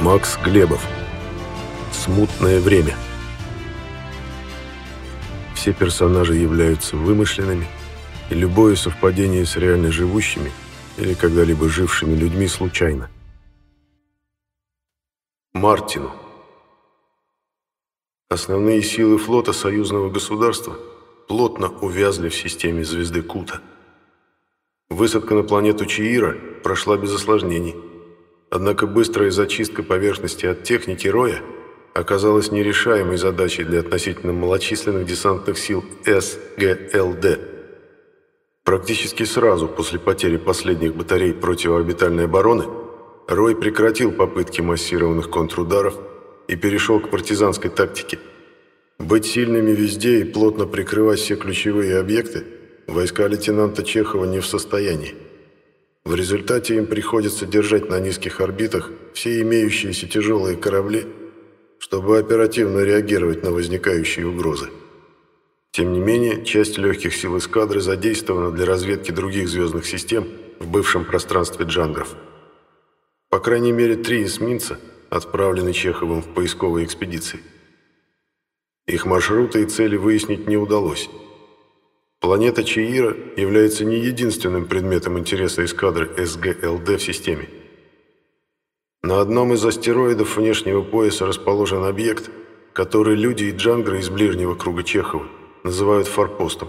Макс Глебов. Смутное время. Все персонажи являются вымышленными, и любое совпадение с реально живущими или когда-либо жившими людьми случайно. Мартину. Основные силы флота союзного государства плотно увязли в системе звезды Кута. Высадка на планету Чиира прошла без осложнений – Однако быстрая зачистка поверхности от техники Роя оказалась нерешаемой задачей для относительно малочисленных десантных сил СГЛД. Практически сразу после потери последних батарей противоорбитальной обороны Рой прекратил попытки массированных контрударов и перешел к партизанской тактике. Быть сильными везде и плотно прикрывать все ключевые объекты войска лейтенанта Чехова не в состоянии. В результате им приходится держать на низких орбитах все имеющиеся тяжелые корабли, чтобы оперативно реагировать на возникающие угрозы. Тем не менее, часть легких сил эскадры задействована для разведки других звездных систем в бывшем пространстве джангров. По крайней мере, три эсминца отправлены Чеховым в поисковые экспедиции. Их маршруты и цели выяснить не удалось – Планета Чиира является не единственным предметом интереса эскадры СГЛД в системе. На одном из астероидов внешнего пояса расположен объект, который люди и джангры из ближнего круга Чехова называют форпостом.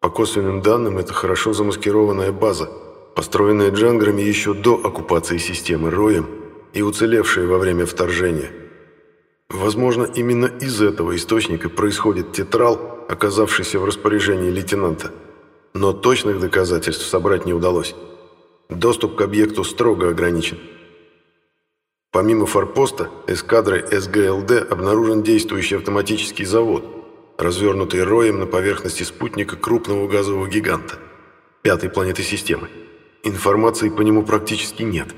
По косвенным данным, это хорошо замаскированная база, построенная джанграми еще до оккупации системы Роем и уцелевшая во время вторжения. Возможно, именно из этого источника происходит тетрал, оказавшийся в распоряжении лейтенанта. Но точных доказательств собрать не удалось. Доступ к объекту строго ограничен. Помимо форпоста, эскадрой СГЛД обнаружен действующий автоматический завод, развернутый роем на поверхности спутника крупного газового гиганта, пятой планеты системы. Информации по нему практически нет.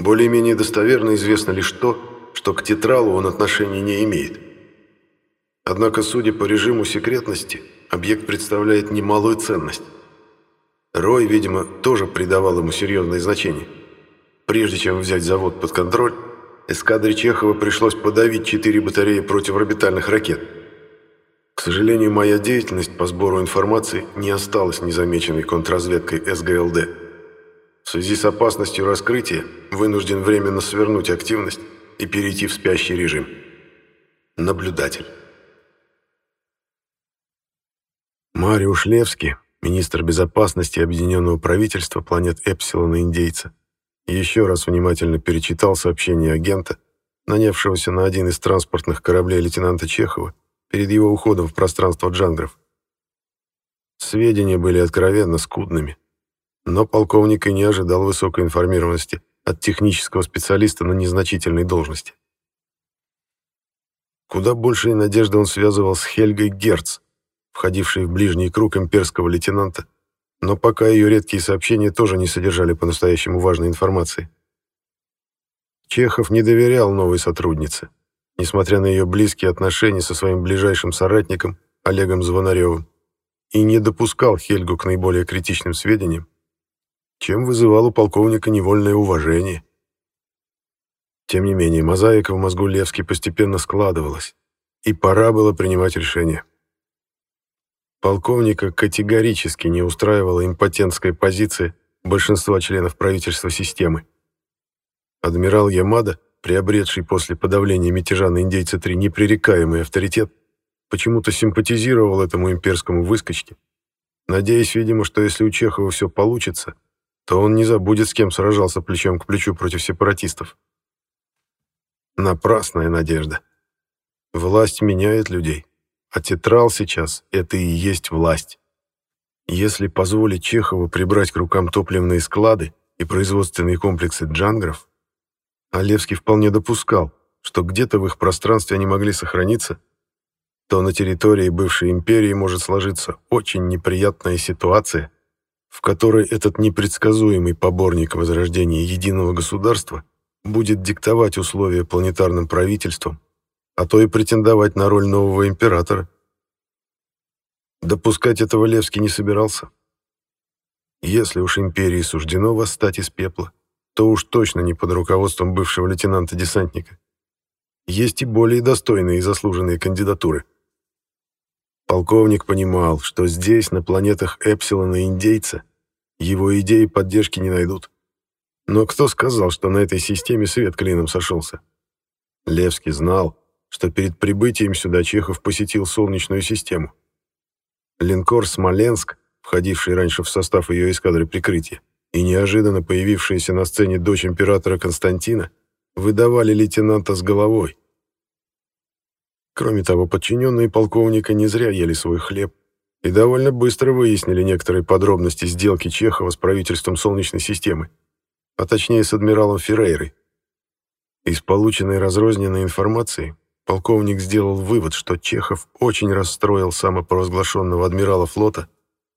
Более-менее достоверно известно лишь то, что к тетралу он отношения не имеет – Однако, судя по режиму секретности, объект представляет немалую ценность. Рой, видимо, тоже придавал ему серьезное значение. Прежде чем взять завод под контроль, эскадре Чехова пришлось подавить четыре батареи противорбитальных ракет. К сожалению, моя деятельность по сбору информации не осталась незамеченной контрразведкой СГЛД. В связи с опасностью раскрытия вынужден временно свернуть активность и перейти в спящий режим. Наблюдатель. Мариуш Левский, министр безопасности Объединенного правительства планет Эпсилона Индейца, еще раз внимательно перечитал сообщение агента, нанявшегося на один из транспортных кораблей лейтенанта Чехова перед его уходом в пространство джангров. Сведения были откровенно скудными, но полковник и не ожидал высокой информированности от технического специалиста на незначительной должности. Куда большие надежды он связывал с Хельгой Герц, входившей в ближний круг имперского лейтенанта, но пока ее редкие сообщения тоже не содержали по-настоящему важной информации. Чехов не доверял новой сотруднице, несмотря на ее близкие отношения со своим ближайшим соратником Олегом Звонаревым, и не допускал Хельгу к наиболее критичным сведениям, чем вызывал у полковника невольное уважение. Тем не менее, мозаика в мозгу Левски постепенно складывалась, и пора было принимать решение. Полковника категорически не устраивала импотентская позиция большинства членов правительства системы. Адмирал Ямада, приобретший после подавления мятежа на индейца-3 непререкаемый авторитет, почему-то симпатизировал этому имперскому выскочке, надеясь, видимо, что если у Чехова все получится, то он не забудет, с кем сражался плечом к плечу против сепаратистов. Напрасная надежда. Власть меняет людей. А тетрал сейчас — это и есть власть. Если позволить Чехову прибрать к рукам топливные склады и производственные комплексы джангров, Олевский вполне допускал, что где-то в их пространстве они могли сохраниться, то на территории бывшей империи может сложиться очень неприятная ситуация, в которой этот непредсказуемый поборник возрождения единого государства будет диктовать условия планетарным правительствам а то и претендовать на роль нового императора. Допускать этого Левский не собирался. Если уж империи суждено восстать из пепла, то уж точно не под руководством бывшего лейтенанта-десантника. Есть и более достойные и заслуженные кандидатуры. Полковник понимал, что здесь, на планетах Эпсилона Индейца, его идеи поддержки не найдут. Но кто сказал, что на этой системе свет клином сошелся? Левский знал, что перед прибытием сюда Чехов посетил Солнечную систему. Линкор «Смоленск», входивший раньше в состав ее эскадры прикрытия, и неожиданно появившаяся на сцене дочь императора Константина, выдавали лейтенанта с головой. Кроме того, подчиненные полковника не зря ели свой хлеб и довольно быстро выяснили некоторые подробности сделки Чехова с правительством Солнечной системы, а точнее с адмиралом Феррейрой. Из полученной разрозненной информации полковник сделал вывод, что Чехов очень расстроил самопровозглашенного адмирала флота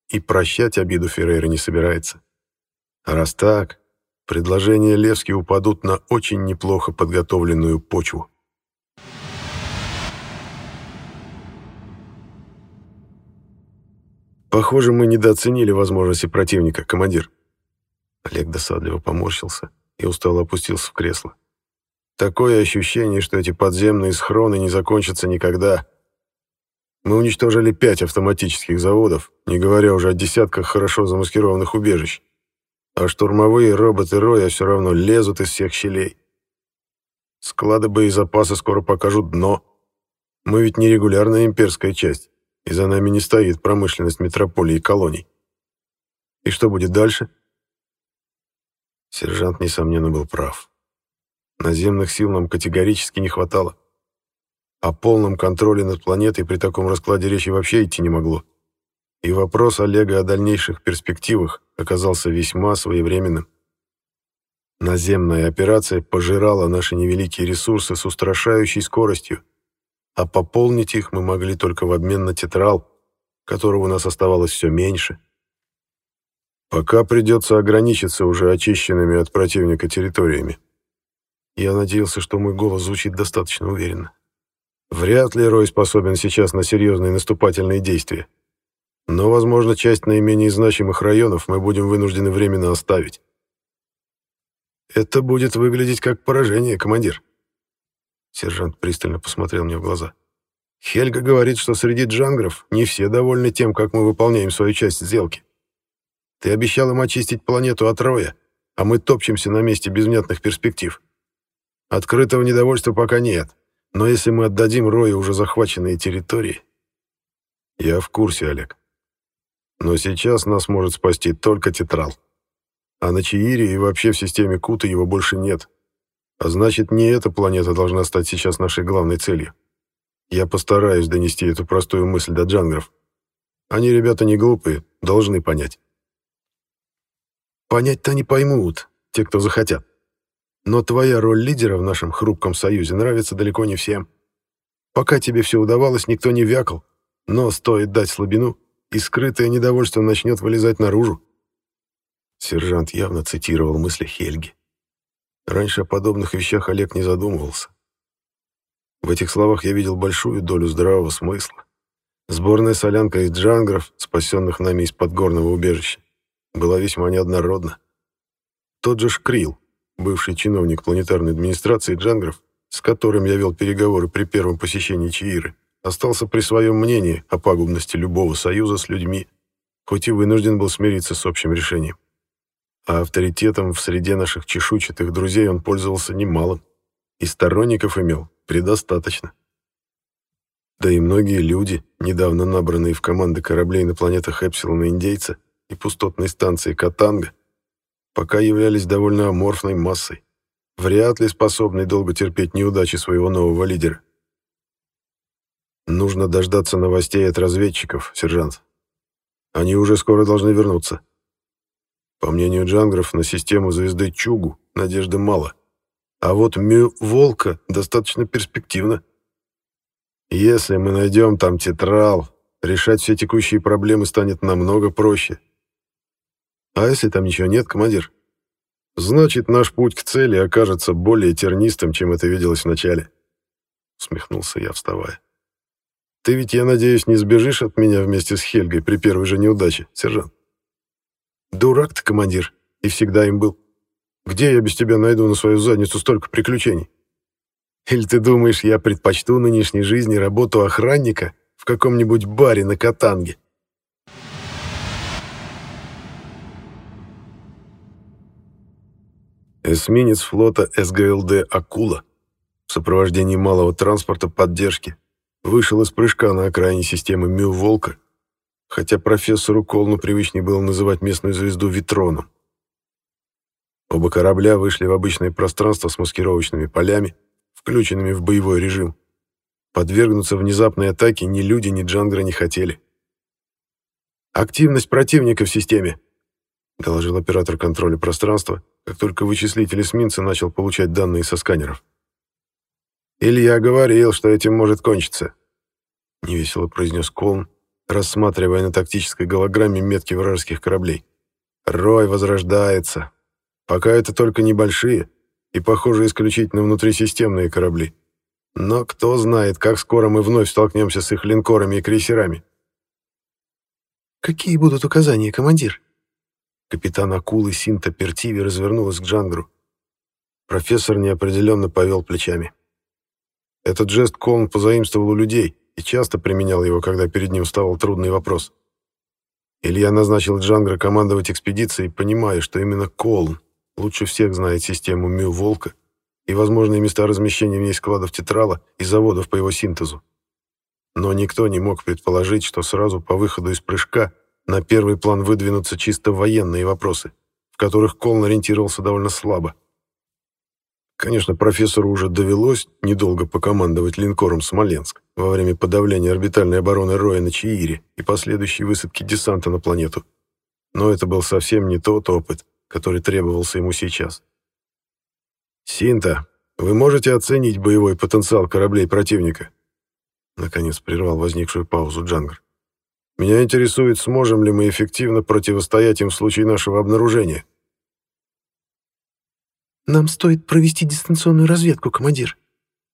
и прощать обиду Феррейра не собирается. А раз так, предложения Левски упадут на очень неплохо подготовленную почву. Похоже, мы недооценили возможности противника, командир. Олег досадливо поморщился и устало опустился в кресло. Такое ощущение, что эти подземные схроны не закончатся никогда. Мы уничтожили пять автоматических заводов, не говоря уже о десятках хорошо замаскированных убежищ. А штурмовые роботы Роя все равно лезут из всех щелей. Склады боезапаса скоро покажут дно. Мы ведь не регулярная имперская часть и за нами не стоит промышленность метрополии и колоний. И что будет дальше? Сержант, несомненно, был прав. Наземных сил нам категорически не хватало. О полном контроле над планетой при таком раскладе речи вообще идти не могло. И вопрос Олега о дальнейших перспективах оказался весьма своевременным. Наземная операция пожирала наши невеликие ресурсы с устрашающей скоростью, а пополнить их мы могли только в обмен на тетрал, которого у нас оставалось все меньше. Пока придется ограничиться уже очищенными от противника территориями. Я надеялся, что мой голос звучит достаточно уверенно. Вряд ли Рой способен сейчас на серьезные наступательные действия. Но, возможно, часть наименее значимых районов мы будем вынуждены временно оставить. Это будет выглядеть как поражение, командир. Сержант пристально посмотрел мне в глаза. «Хельга говорит, что среди джангров не все довольны тем, как мы выполняем свою часть сделки. Ты обещал им очистить планету от роя, а мы топчемся на месте без внятных перспектив. Открытого недовольства пока нет, но если мы отдадим рою уже захваченные территории...» «Я в курсе, Олег. Но сейчас нас может спасти только Тетрал. А на Чаире и вообще в системе Кута его больше нет». А значит, не эта планета должна стать сейчас нашей главной целью. Я постараюсь донести эту простую мысль до джангров. Они, ребята, не глупые, должны понять. Понять-то они поймут, те, кто захотят. Но твоя роль лидера в нашем хрупком союзе нравится далеко не всем. Пока тебе все удавалось, никто не вякал, но стоит дать слабину, и скрытое недовольство начнет вылезать наружу. Сержант явно цитировал мысли Хельги. Раньше о подобных вещах Олег не задумывался. В этих словах я видел большую долю здравого смысла. Сборная солянка из джангров, спасенных нами из подгорного убежища, была весьма неоднородна. Тот же Шкрил, бывший чиновник планетарной администрации джангров, с которым я вел переговоры при первом посещении Чииры, остался при своем мнении о пагубности любого союза с людьми, хоть и вынужден был смириться с общим решением а авторитетом в среде наших чешуйчатых друзей он пользовался немалым, и сторонников имел предостаточно. Да и многие люди, недавно набранные в команды кораблей на планетах Эпсилона Индейца и пустотной станции Катанга, пока являлись довольно аморфной массой, вряд ли способной долго терпеть неудачи своего нового лидера. Нужно дождаться новостей от разведчиков, сержант. Они уже скоро должны вернуться. По мнению джангров, на систему звезды Чугу надежды мало. А вот Мю Волка достаточно перспективно. Если мы найдем там тетрал, решать все текущие проблемы станет намного проще. А если там ничего нет, командир? Значит, наш путь к цели окажется более тернистым, чем это виделось вначале. усмехнулся я, вставая. «Ты ведь, я надеюсь, не сбежишь от меня вместе с Хельгой при первой же неудаче, сержант?» «Дурак ты, командир, и всегда им был. Где я без тебя найду на свою задницу столько приключений? Или ты думаешь, я предпочту нынешней жизни работу охранника в каком-нибудь баре на Катанге?» Эсминец флота СГЛД «Акула» в сопровождении малого транспорта поддержки вышел из прыжка на окраине системы Мю-Волка, хотя профессору Колну привычнее было называть местную звезду Витроном. Оба корабля вышли в обычное пространство с маскировочными полями, включенными в боевой режим. Подвергнуться внезапной атаке ни люди, ни Джангра не хотели. «Активность противника в системе», — доложил оператор контроля пространства, как только вычислитель эсминца начал получать данные со сканеров. «Илья говорил, что этим может кончиться», — невесело произнес Колн, рассматривая на тактической голограмме метки вражеских кораблей. «Рой возрождается. Пока это только небольшие и, похоже, исключительно внутрисистемные корабли. Но кто знает, как скоро мы вновь столкнемся с их линкорами и крейсерами». «Какие будут указания, командир?» Капитан акулы Синта Пертиви развернулась к Джангру. Профессор неопределенно повел плечами. Этот жест Колн позаимствовал у людей и часто применял его, когда перед ним вставал трудный вопрос. Илья назначил Джангра командовать экспедицией, понимая, что именно Колн лучше всех знает систему Мю-Волка и возможные места размещения в ней складов тетрала и заводов по его синтезу. Но никто не мог предположить, что сразу по выходу из прыжка на первый план выдвинутся чисто военные вопросы, в которых Колн ориентировался довольно слабо. Конечно, профессору уже довелось недолго покомандовать линкором «Смоленск» во время подавления орбитальной обороны Роя на Чиире и последующей высадки десанта на планету. Но это был совсем не тот опыт, который требовался ему сейчас. «Синта, вы можете оценить боевой потенциал кораблей противника?» Наконец прервал возникшую паузу Джангар. Меня интересует, сможем ли мы эффективно противостоять им в случае нашего обнаружения. Нам стоит провести дистанционную разведку, командир.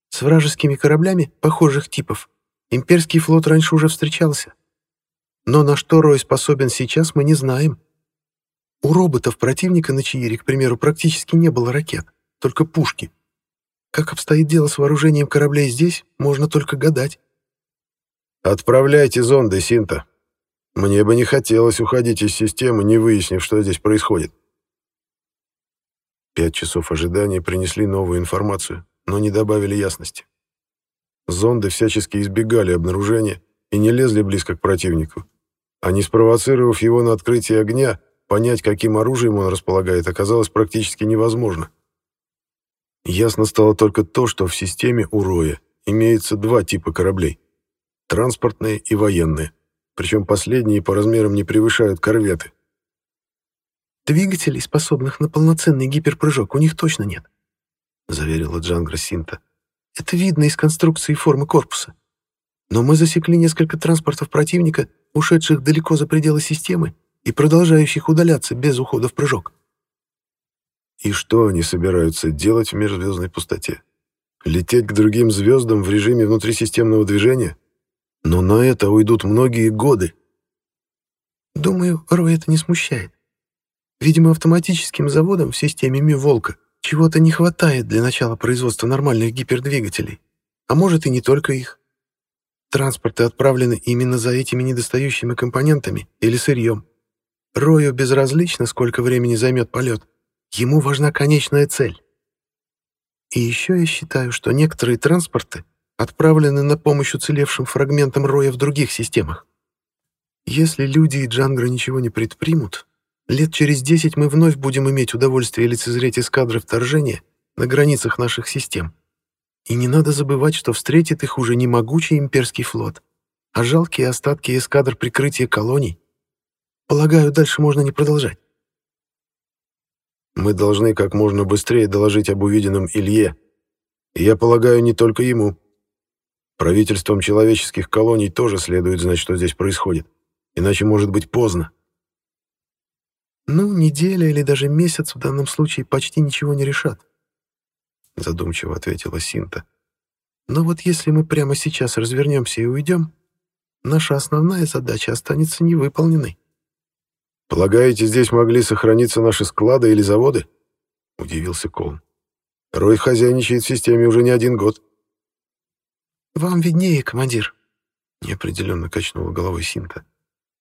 С вражескими кораблями похожих типов имперский флот раньше уже встречался. Но на что Рой способен сейчас, мы не знаем. У роботов противника на Чиире, к примеру, практически не было ракет, только пушки. Как обстоит дело с вооружением кораблей здесь, можно только гадать. «Отправляйте зонды, Синта. Мне бы не хотелось уходить из системы, не выяснив, что здесь происходит». Пять часов ожидания принесли новую информацию, но не добавили ясности. Зонды всячески избегали обнаружения и не лезли близко к противнику. А не спровоцировав его на открытие огня, понять, каким оружием он располагает, оказалось практически невозможно. Ясно стало только то, что в системе Уроя имеется два типа кораблей транспортные и военные, причем последние по размерам не превышают корветы. «Двигателей, способных на полноценный гиперпрыжок, у них точно нет», — заверила Джангра Синта. «Это видно из конструкции и формы корпуса. Но мы засекли несколько транспортов противника, ушедших далеко за пределы системы и продолжающих удаляться без ухода в прыжок». И что они собираются делать в межзвездной пустоте? Лететь к другим звездам в режиме внутрисистемного движения? Но на это уйдут многие годы. Думаю, Рой это не смущает. Видимо, автоматическим заводам в системе Ми-Волка чего-то не хватает для начала производства нормальных гипердвигателей. А может и не только их. Транспорты отправлены именно за этими недостающими компонентами или сырьем. Рою безразлично, сколько времени займет полет. Ему важна конечная цель. И еще я считаю, что некоторые транспорты отправлены на помощь уцелевшим фрагментам роя в других системах. Если люди и Джангра ничего не предпримут, лет через десять мы вновь будем иметь удовольствие лицезреть эскадры вторжения на границах наших систем. И не надо забывать, что встретит их уже не могучий имперский флот, а жалкие остатки эскадр прикрытия колоний. Полагаю, дальше можно не продолжать. Мы должны как можно быстрее доложить об увиденном Илье. И я полагаю, не только ему. Правительствам человеческих колоний тоже следует знать, что здесь происходит. Иначе может быть поздно. Ну, неделя или даже месяц в данном случае почти ничего не решат. Задумчиво ответила Синта. Но вот если мы прямо сейчас развернемся и уйдем, наша основная задача останется невыполненной. «Полагаете, здесь могли сохраниться наши склады или заводы?» — удивился Колн. «Рой хозяйничает в системе уже не один год». «Вам виднее, командир», — неопределенно качнула головой Синка.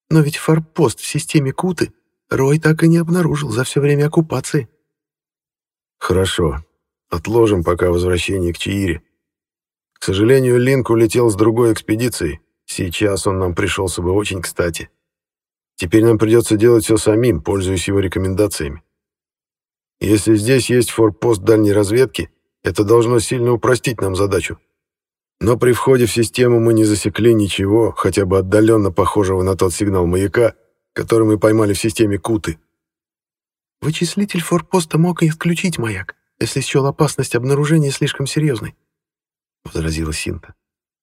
«Но ведь форпост в системе Куты Рой так и не обнаружил за все время оккупации». «Хорошо. Отложим пока возвращение к Чиире. К сожалению, Линк улетел с другой экспедицией. Сейчас он нам пришелся бы очень кстати. Теперь нам придется делать все самим, пользуясь его рекомендациями. Если здесь есть форпост дальней разведки, это должно сильно упростить нам задачу. Но при входе в систему мы не засекли ничего, хотя бы отдаленно похожего на тот сигнал маяка, который мы поймали в системе Куты. Вычислитель форпоста мог и отключить маяк, если счел опасность обнаружения слишком серьезной, — возразила Синта.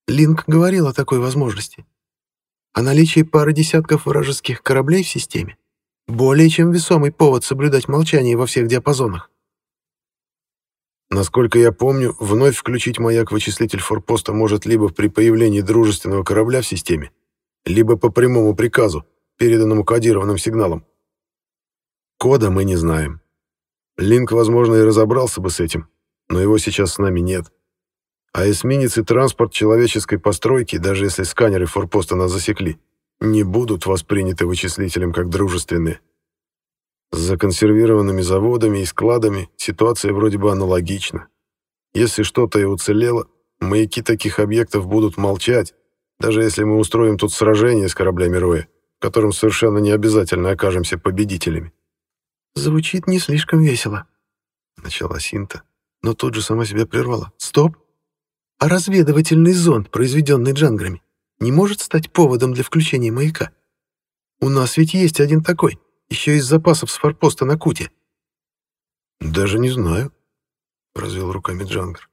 Линк говорил о такой возможности. О наличии пары десятков вражеских кораблей в системе более чем весомый повод соблюдать молчание во всех диапазонах. Насколько я помню, вновь включить маяк-вычислитель форпоста может либо при появлении дружественного корабля в системе, либо по прямому приказу, переданному кодированным сигналом. Кода мы не знаем. Линк, возможно, и разобрался бы с этим, но его сейчас с нами нет. А эсминец и транспорт человеческой постройки, даже если сканеры форпоста нас засекли, не будут восприняты вычислителем как дружественные. С законсервированными заводами и складами ситуация вроде бы аналогична. Если что-то и уцелело, маяки таких объектов будут молчать, даже если мы устроим тут сражение с кораблями Роя, в котором совершенно не обязательно окажемся победителями. «Звучит не слишком весело», — начала Синта, но тут же сама себя прервала. «Стоп! А разведывательный зонд, произведенный джанграми, не может стать поводом для включения маяка? У нас ведь есть один такой, еще из запасов с форпоста на Куте». «Даже не знаю», — развел руками Джангр.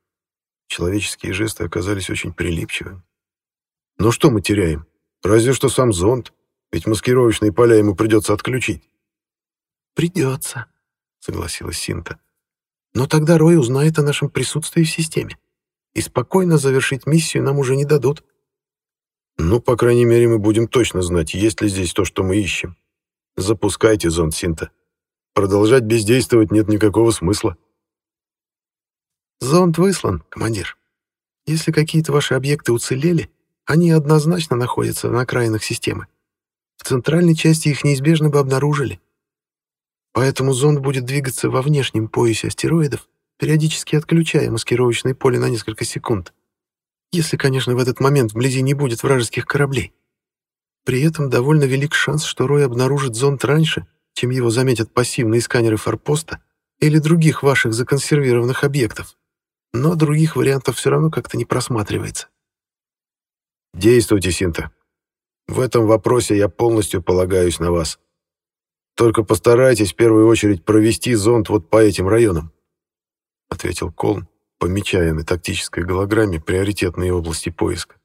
Человеческие жесты оказались очень прилипчивыми. «Но что мы теряем? Разве что сам зонд, ведь маскировочные поля ему придется отключить». «Придется», — согласилась Синта. «Но тогда Рой узнает о нашем присутствии в системе, и спокойно завершить миссию нам уже не дадут». «Ну, по крайней мере, мы будем точно знать, есть ли здесь то, что мы ищем. Запускайте зонд Синта. Продолжать бездействовать нет никакого смысла». «Зонд выслан, командир. Если какие-то ваши объекты уцелели, они однозначно находятся на окраинах системы. В центральной части их неизбежно бы обнаружили. Поэтому зонд будет двигаться во внешнем поясе астероидов, периодически отключая маскировочное поле на несколько секунд. Если, конечно, в этот момент вблизи не будет вражеских кораблей. При этом довольно велик шанс, что Рой обнаружит зонд раньше, чем его заметят пассивные сканеры форпоста или других ваших законсервированных объектов. Но других вариантов все равно как-то не просматривается. Действуйте, Синта. В этом вопросе я полностью полагаюсь на вас. Только постарайтесь в первую очередь провести зонд вот по этим районам», — ответил Колн, помечая на тактической голограмме приоритетные области поиска.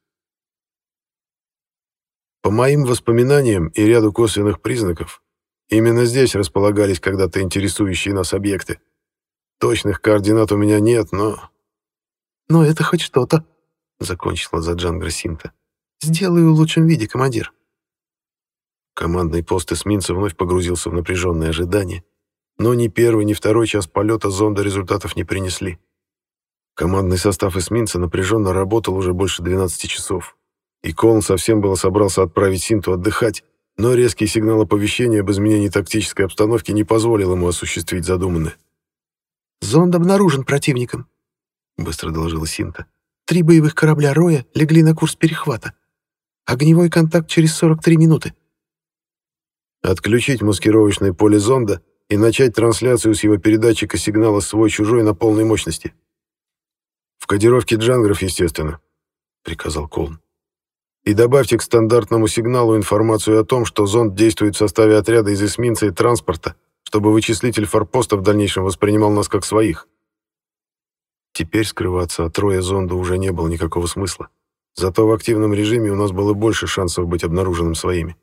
По моим воспоминаниям и ряду косвенных признаков, именно здесь располагались когда-то интересующие нас объекты. Точных координат у меня нет, но... «Но это хоть что-то», — закончила за Джангра Синта. «Сделаю в лучшем виде, командир». Командный пост эсминца вновь погрузился в напряженное ожидание, но ни первый, ни второй час полета зонда результатов не принесли. Командный состав эсминца напряженно работал уже больше 12 часов, и Колн совсем было собрался отправить Синту отдыхать, но резкий сигнал оповещения об изменении тактической обстановки не позволил ему осуществить задуманное. «Зонд обнаружен противником», — быстро доложила Синта. «Три боевых корабля Роя легли на курс перехвата. Огневой контакт через 43 минуты отключить маскировочное поле зонда и начать трансляцию с его передатчика сигнала «свой-чужой» на полной мощности. «В кодировке джангров, естественно», — приказал Колн. «И добавьте к стандартному сигналу информацию о том, что зонд действует в составе отряда из эсминца и транспорта, чтобы вычислитель форпоста в дальнейшем воспринимал нас как своих». Теперь скрываться от роя зонда уже не было никакого смысла. Зато в активном режиме у нас было больше шансов быть обнаруженным своими.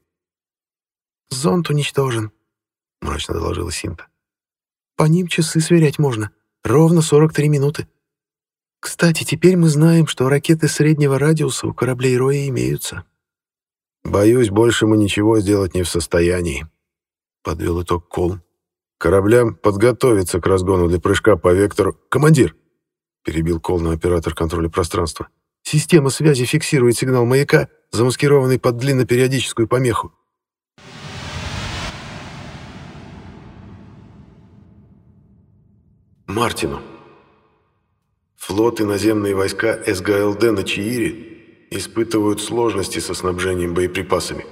«Зонт уничтожен», — мрачно доложила Синта. «По ним часы сверять можно. Ровно 43 минуты». Кстати, теперь мы знаем, что ракеты среднего радиуса у кораблей Роя имеются. Боюсь, больше мы ничего сделать не в состоянии, подвел итог Колм. Кораблям подготовиться к разгону для прыжка по вектору. Командир, перебил Колна оператор контроля пространства. Система связи фиксирует сигнал маяка, замаскированный под длиннопериодическую помеху. Мартину. Флот и наземные войска СГЛД на Чиире испытывают сложности со снабжением боеприпасами.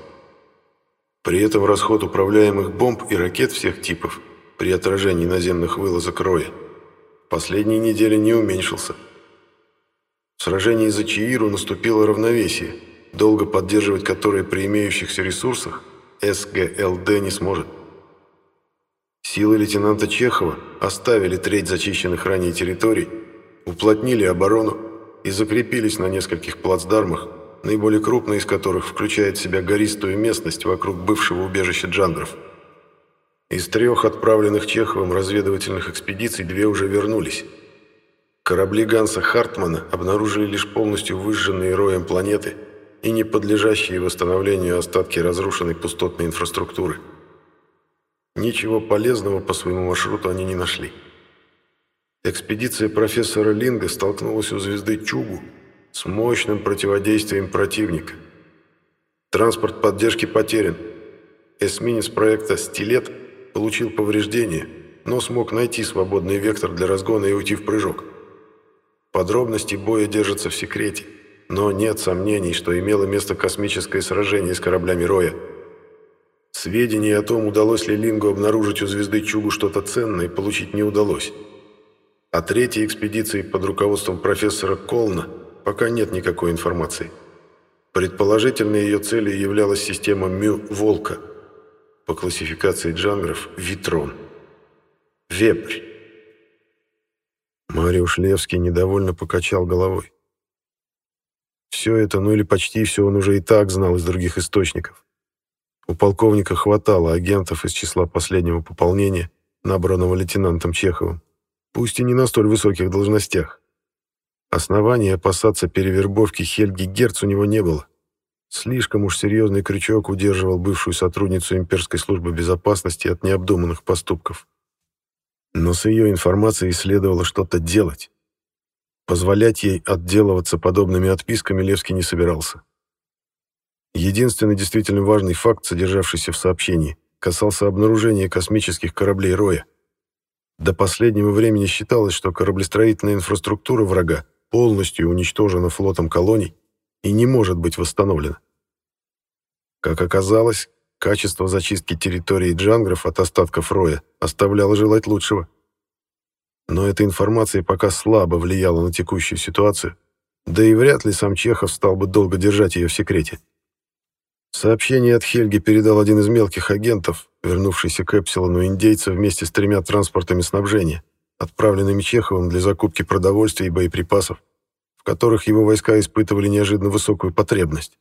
При этом расход управляемых бомб и ракет всех типов при отражении наземных вылазок Роя последние недели не уменьшился. В сражении за Чииру наступило равновесие, долго поддерживать которое при имеющихся ресурсах СГЛД не сможет. Силы лейтенанта Чехова оставили треть зачищенных ранее территорий, уплотнили оборону и закрепились на нескольких плацдармах, наиболее крупный из которых включает в себя гористую местность вокруг бывшего убежища джандров. Из трех отправленных Чеховым разведывательных экспедиций две уже вернулись. Корабли Ганса Хартмана обнаружили лишь полностью выжженные роем планеты и не подлежащие восстановлению остатки разрушенной пустотной инфраструктуры – Ничего полезного по своему маршруту они не нашли. Экспедиция профессора Линга столкнулась у звезды Чугу с мощным противодействием противника. Транспорт поддержки потерян. Эсминец проекта «Стилет» получил повреждения, но смог найти свободный вектор для разгона и уйти в прыжок. Подробности боя держатся в секрете, но нет сомнений, что имело место космическое сражение с кораблями Роя – Сведений о том, удалось ли Лингу обнаружить у звезды Чугу что-то ценное, получить не удалось. О третьей экспедиции под руководством профессора Колна пока нет никакой информации. Предположительной ее целью являлась система Мю-Волка, по классификации джангров Витрон. Вепрь. Мариуш Левский недовольно покачал головой. Все это, ну или почти все, он уже и так знал из других источников. У полковника хватало агентов из числа последнего пополнения, набранного лейтенантом Чеховым, пусть и не на столь высоких должностях. Оснований опасаться перевербовки Хельги Герц у него не было. Слишком уж серьезный крючок удерживал бывшую сотрудницу имперской службы безопасности от необдуманных поступков. Но с ее информацией следовало что-то делать. Позволять ей отделываться подобными отписками Левский не собирался. Единственный действительно важный факт, содержавшийся в сообщении, касался обнаружения космических кораблей Роя. До последнего времени считалось, что кораблестроительная инфраструктура врага полностью уничтожена флотом колоний и не может быть восстановлена. Как оказалось, качество зачистки территории джангров от остатков Роя оставляло желать лучшего. Но эта информация пока слабо влияла на текущую ситуацию, да и вряд ли сам Чехов стал бы долго держать ее в секрете. Сообщение от Хельги передал один из мелких агентов, вернувшийся к Эпсилону индейца вместе с тремя транспортами снабжения, отправленными Чеховым для закупки продовольствия и боеприпасов, в которых его войска испытывали неожиданно высокую потребность.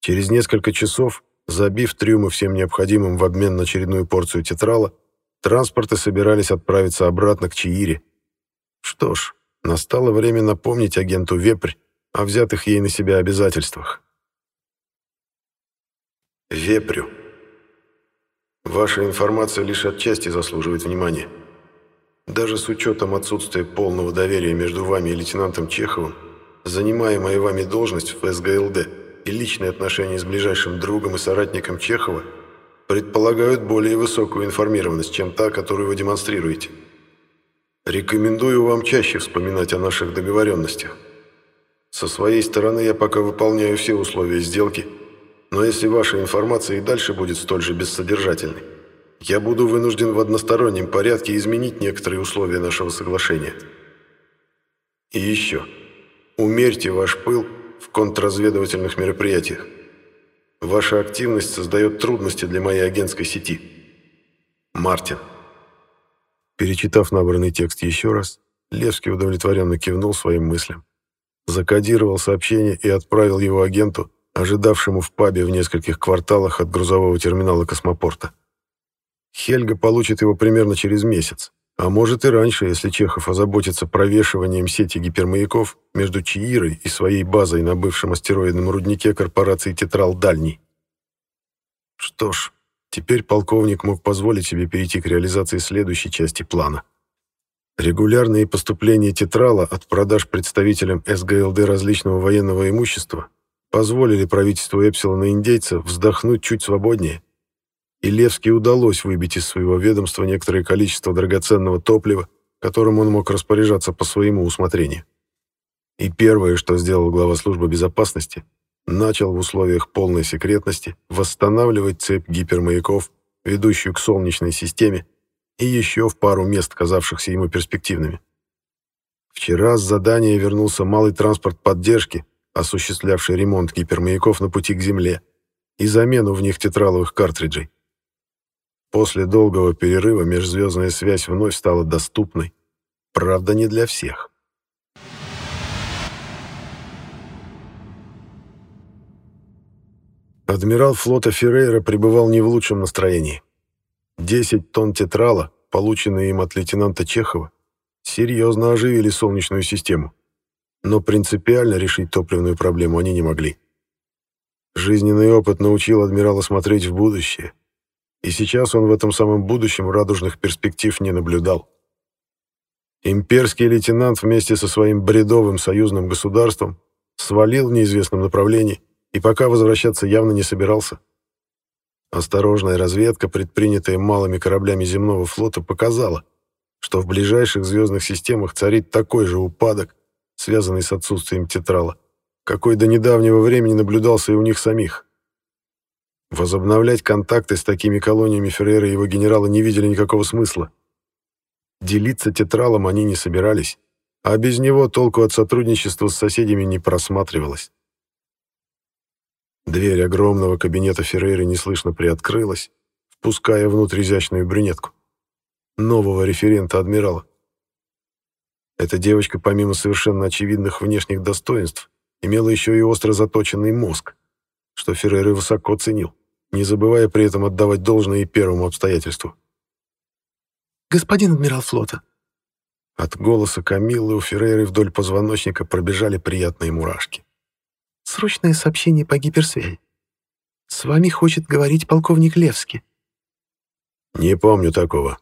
Через несколько часов, забив трюмы всем необходимым в обмен на очередную порцию тетрала, транспорты собирались отправиться обратно к Чиире. Что ж, настало время напомнить агенту Вепрь о взятых ей на себя обязательствах. Вепрю. Ваша информация лишь отчасти заслуживает внимания. Даже с учетом отсутствия полного доверия между вами и лейтенантом Чеховым, занимаемая вами должность в СГЛД и личные отношения с ближайшим другом и соратником Чехова предполагают более высокую информированность, чем та, которую вы демонстрируете. Рекомендую вам чаще вспоминать о наших договоренностях. Со своей стороны я пока выполняю все условия сделки – но если ваша информация и дальше будет столь же бессодержательной, я буду вынужден в одностороннем порядке изменить некоторые условия нашего соглашения. И еще. Умерьте ваш пыл в контрразведывательных мероприятиях. Ваша активность создает трудности для моей агентской сети. Мартин. Перечитав набранный текст еще раз, Левский удовлетворенно кивнул своим мыслям. Закодировал сообщение и отправил его агенту, ожидавшему в пабе в нескольких кварталах от грузового терминала космопорта. Хельга получит его примерно через месяц, А может и раньше, если Чехов озаботится провешиванием сети гипермаяков между Чиирой и своей базой на бывшем астероидном руднике корпорации «Тетрал Дальний». Что ж, теперь полковник мог позволить себе перейти к реализации следующей части плана. Регулярные поступления «Тетрала» от продаж представителям СГЛД различного военного имущества позволили правительству Эпсилона индейца вздохнуть чуть свободнее и Левски удалось выбить из своего ведомства некоторое количество драгоценного топлива, которым он мог распоряжаться по своему усмотрению. И первое, что сделал глава службы безопасности, начал в условиях полной секретности восстанавливать цепь гипермаяков, ведущую к Солнечной системе, и еще в пару мест, казавшихся ему перспективными. Вчера с задания вернулся малый транспорт поддержки, осуществлявший ремонт гипермаяков на пути к Земле и замену в них тетраловых картриджей. После долгого перерыва межзвездная связь вновь стала доступной. Правда, не для всех. Адмирал флота Феррейра пребывал не в лучшем настроении. Десять тонн тетрала, полученные им от лейтенанта Чехова, серьезно оживили Солнечную систему. Но принципиально решить топливную проблему они не могли. Жизненный опыт научил адмирала смотреть в будущее – и сейчас он в этом самом будущем радужных перспектив не наблюдал. Имперский лейтенант вместе со своим бредовым союзным государством свалил в неизвестном направлении и пока возвращаться явно не собирался. Осторожная разведка, предпринятая малыми кораблями земного флота, показала, что в ближайших звездных системах царит такой же упадок, связанный с отсутствием тетрала, какой до недавнего времени наблюдался и у них самих. Возобновлять контакты с такими колониями Феррера и его генерала не видели никакого смысла. Делиться тетралом они не собирались, а без него толку от сотрудничества с соседями не просматривалось. Дверь огромного кабинета Феррейры неслышно приоткрылась, впуская внутрь изящную брюнетку. Нового референта адмирала. Эта девочка, помимо совершенно очевидных внешних достоинств, имела еще и остро заточенный мозг, что Феррейра высоко ценил не забывая при этом отдавать должное и первому обстоятельству. «Господин адмирал флота!» От голоса Камиллы у Феррейры вдоль позвоночника пробежали приятные мурашки. «Срочное сообщение по гиперсвязи. С вами хочет говорить полковник Левский». «Не помню такого».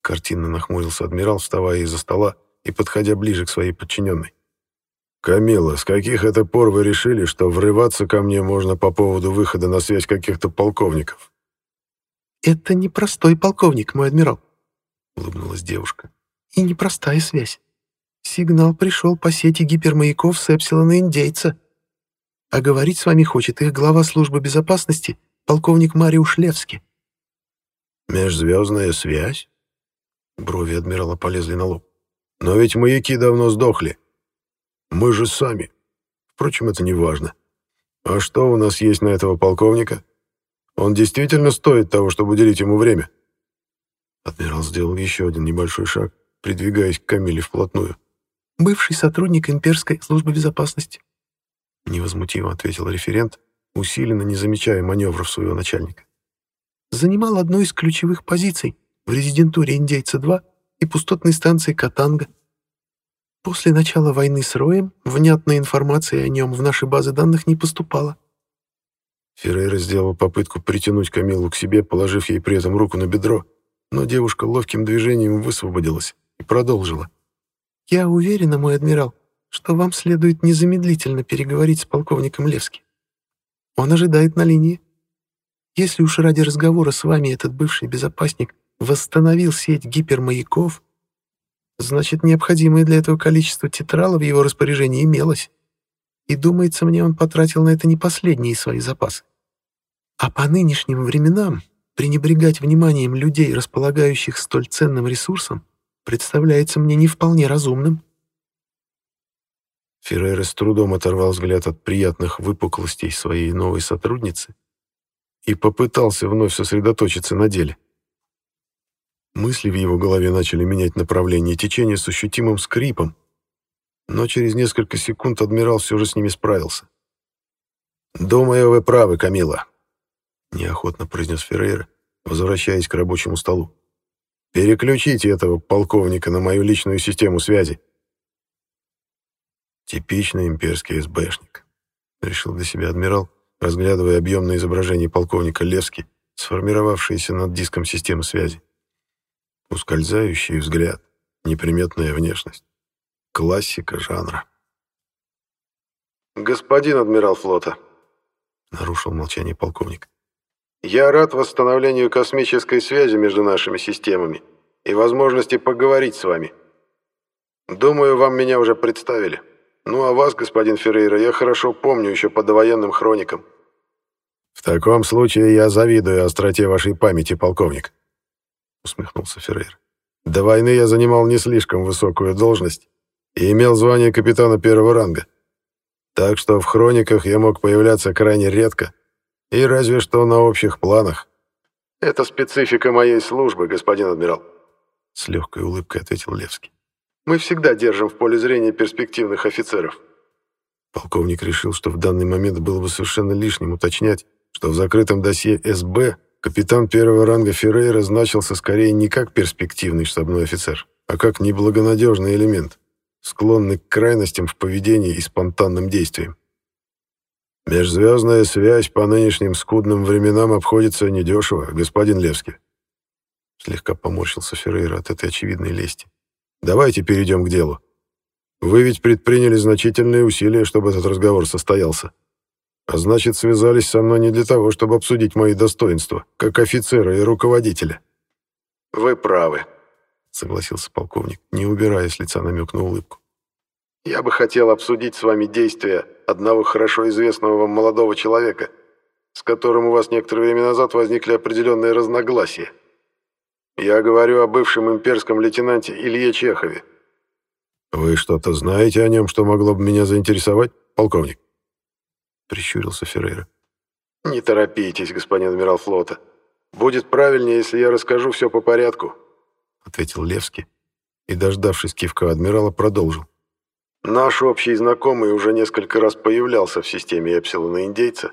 Картинно нахмурился адмирал, вставая из-за стола и подходя ближе к своей подчиненной. «Камила, с каких это пор вы решили, что врываться ко мне можно по поводу выхода на связь каких-то полковников?» «Это не простой полковник, мой адмирал», — улыбнулась девушка. «И непростая связь. Сигнал пришел по сети гипермаяков с Эпсилона Индейца. А говорить с вами хочет их глава службы безопасности, полковник Мариуш Левский». «Межзвездная связь?» Брови адмирала полезли на лоб. «Но ведь маяки давно сдохли. Мы же сами. Впрочем, это не важно. А что у нас есть на этого полковника? Он действительно стоит того, чтобы уделить ему время?» Адмирал сделал еще один небольшой шаг, придвигаясь к Камиле вплотную. «Бывший сотрудник имперской службы безопасности», — невозмутимо ответил референт, усиленно не замечая маневров своего начальника. «Занимал одну из ключевых позиций в резидентуре Индейца-2 и пустотной станции Катанга. После начала войны с Роем внятной информации о нем в наши базы данных не поступало. Феррейра сделал попытку притянуть Камилу к себе, положив ей при этом руку на бедро, но девушка ловким движением высвободилась и продолжила. «Я уверена, мой адмирал, что вам следует незамедлительно переговорить с полковником Левски. Он ожидает на линии. Если уж ради разговора с вами этот бывший безопасник восстановил сеть гипермаяков, Значит, необходимое для этого количество тетрала в его распоряжении имелось. И, думается мне, он потратил на это не последние свои запасы. А по нынешним временам пренебрегать вниманием людей, располагающих столь ценным ресурсом, представляется мне не вполне разумным. Феррера с трудом оторвал взгляд от приятных выпуклостей своей новой сотрудницы и попытался вновь сосредоточиться на деле. Мысли в его голове начали менять направление течения с ощутимым скрипом, но через несколько секунд адмирал все же с ними справился. «Думаю, вы правы, Камила», — неохотно произнес Феррейра, возвращаясь к рабочему столу. Переключите этого полковника на мою личную систему связи. Типичный имперский СБшник, решил для себя адмирал, разглядывая объемное изображение полковника Левски, сформировавшееся над диском системы связи. Ускользающий взгляд, неприметная внешность. Классика жанра. «Господин адмирал флота», — нарушил молчание полковник, «я рад восстановлению космической связи между нашими системами и возможности поговорить с вами. Думаю, вам меня уже представили. Ну а вас, господин Феррейра, я хорошо помню еще по довоенным хроникам». «В таком случае я завидую остроте вашей памяти, полковник», — усмехнулся Феррейр. «До войны я занимал не слишком высокую должность и имел звание капитана первого ранга. Так что в хрониках я мог появляться крайне редко и разве что на общих планах. «Это специфика моей службы, господин адмирал», — с легкой улыбкой ответил Левский. «Мы всегда держим в поле зрения перспективных офицеров». Полковник решил, что в данный момент было бы совершенно лишним уточнять, что в закрытом досье СБ капитан первого ранга Феррейра значился скорее не как перспективный штабной офицер, а как неблагонадежный элемент склонный к крайностям в поведении и спонтанным действиям. Межзвездная связь по нынешним скудным временам обходится недешево, господин Левский. Слегка поморщился Феррейра от этой очевидной лести. Давайте перейдем к делу. Вы ведь предприняли значительные усилия, чтобы этот разговор состоялся. А значит, связались со мной не для того, чтобы обсудить мои достоинства, как офицера и руководителя. Вы правы, — согласился полковник, не убирая с лица намек на улыбку. «Я бы хотел обсудить с вами действия одного хорошо известного вам молодого человека, с которым у вас некоторое время назад возникли определенные разногласия. Я говорю о бывшем имперском лейтенанте Илье Чехове». «Вы что-то знаете о нем, что могло бы меня заинтересовать, полковник?» — прищурился Феррейра. «Не торопитесь, господин адмирал флота. Будет правильнее, если я расскажу все по порядку, — ответил Левский и, дождавшись кивка адмирала, продолжил. «Наш общий знакомый уже несколько раз появлялся в системе Эпсилона Индейца,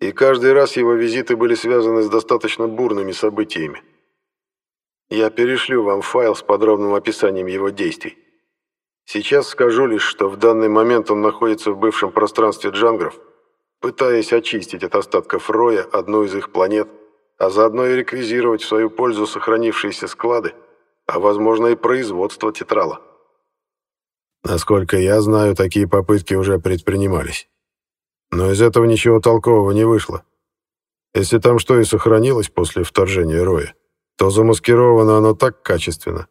и каждый раз его визиты были связаны с достаточно бурными событиями. Я перешлю вам файл с подробным описанием его действий. Сейчас скажу лишь, что в данный момент он находится в бывшем пространстве джангров, пытаясь очистить от остатков Роя одну из их планет, а заодно и реквизировать в свою пользу сохранившиеся склады, а возможно и производство тетрала. Насколько я знаю, такие попытки уже предпринимались. Но из этого ничего толкового не вышло. Если там что и сохранилось после вторжения Роя, то замаскировано оно так качественно,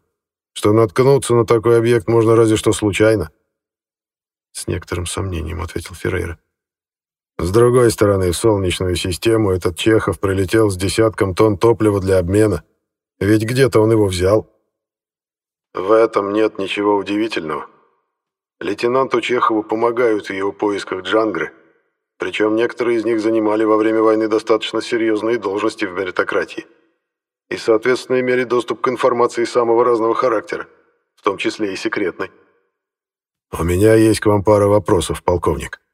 что наткнуться на такой объект можно разве что случайно. С некоторым сомнением ответил Феррейра. С другой стороны, в Солнечную систему этот Чехов прилетел с десятком тонн топлива для обмена. Ведь где-то он его взял. В этом нет ничего удивительного. Лейтенанту Чехову помогают в его поисках джангры, причем некоторые из них занимали во время войны достаточно серьезные должности в меритократии и, соответственно, имели доступ к информации самого разного характера, в том числе и секретной. «У меня есть к вам пара вопросов, полковник», —